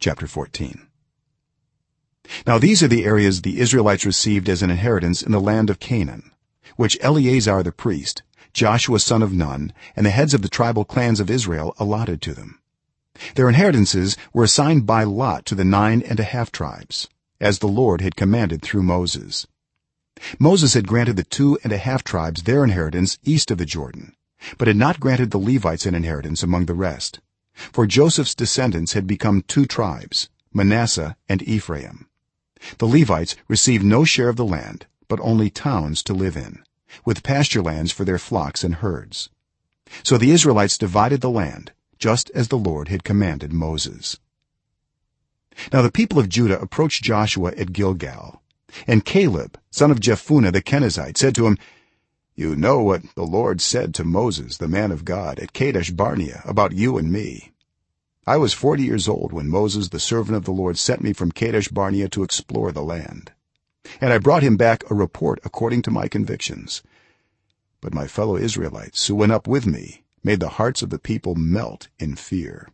chapter 14 now these are the areas the israelites received as an inheritance in the land of canaan which eleazar the priest joshua son of nun and the heads of the tribal clans of israel allotted to them. Their inheritances were assigned by lot to the nine and a half tribes as the lord had commanded through moses. Moses had granted the two and a half tribes their inheritance east of the jordan but had not granted the levites an inheritance among the rest for joseph's descendants had become two tribes manasseh and ephraim. The levites received no share of the land but only towns to live in with pasture lands for their flocks and herds. So the israelites divided the land just as the lord had commanded moses. Now the people of judah approached joshua at gilgal and caleb son of jephunneh the kenizzite said to him you know what the lord said to moses the man of god at kadesh barnea about you and me. I was 40 years old when moses the servant of the lord sent me from kadesh barnea to explore the land. And i brought him back a report according to my convictions. But my fellow israelites who went up with me made the hearts of the people melt in fear.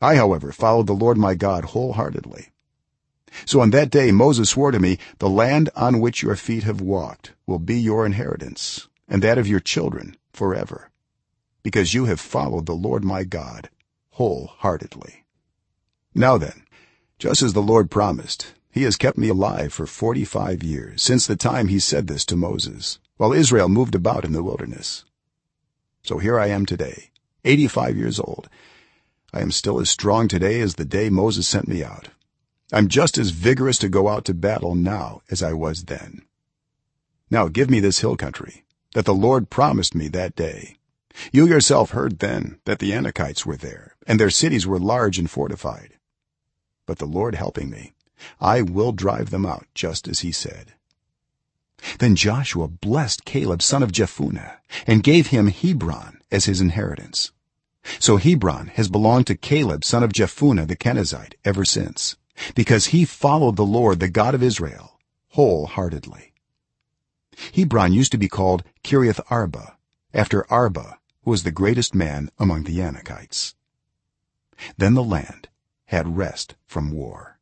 I however followed the lord my god wholeheartedly so on that day moses swore to me the land on which your feet have walked will be your inheritance and that of your children forever because you have followed the lord my god wholeheartedly. Now then just as the lord promised he has kept me alive for 45 years since the time he said this to moses while israel moved about in the wilderness. So here i am today 85 years old. I am still as strong today as the day moses sent me out i'm just as vigorous to go out to battle now as i was then. Now give me this hill country that the lord promised me that day. You yourself heard then that the anakites were there and their cities were large and fortified. But the lord helping me i will drive them out just as he said. Then joshua blessed caleb son of jephunneh and gave him hebron as his inheritance. So hebron has belonged to caleb son of jephunneh the kenizzite ever since because he followed the lord the god of israel wholeheartedly. Hebron used to be called kiriath arba after arba who was the greatest man among the anakites. Then the land had rest from war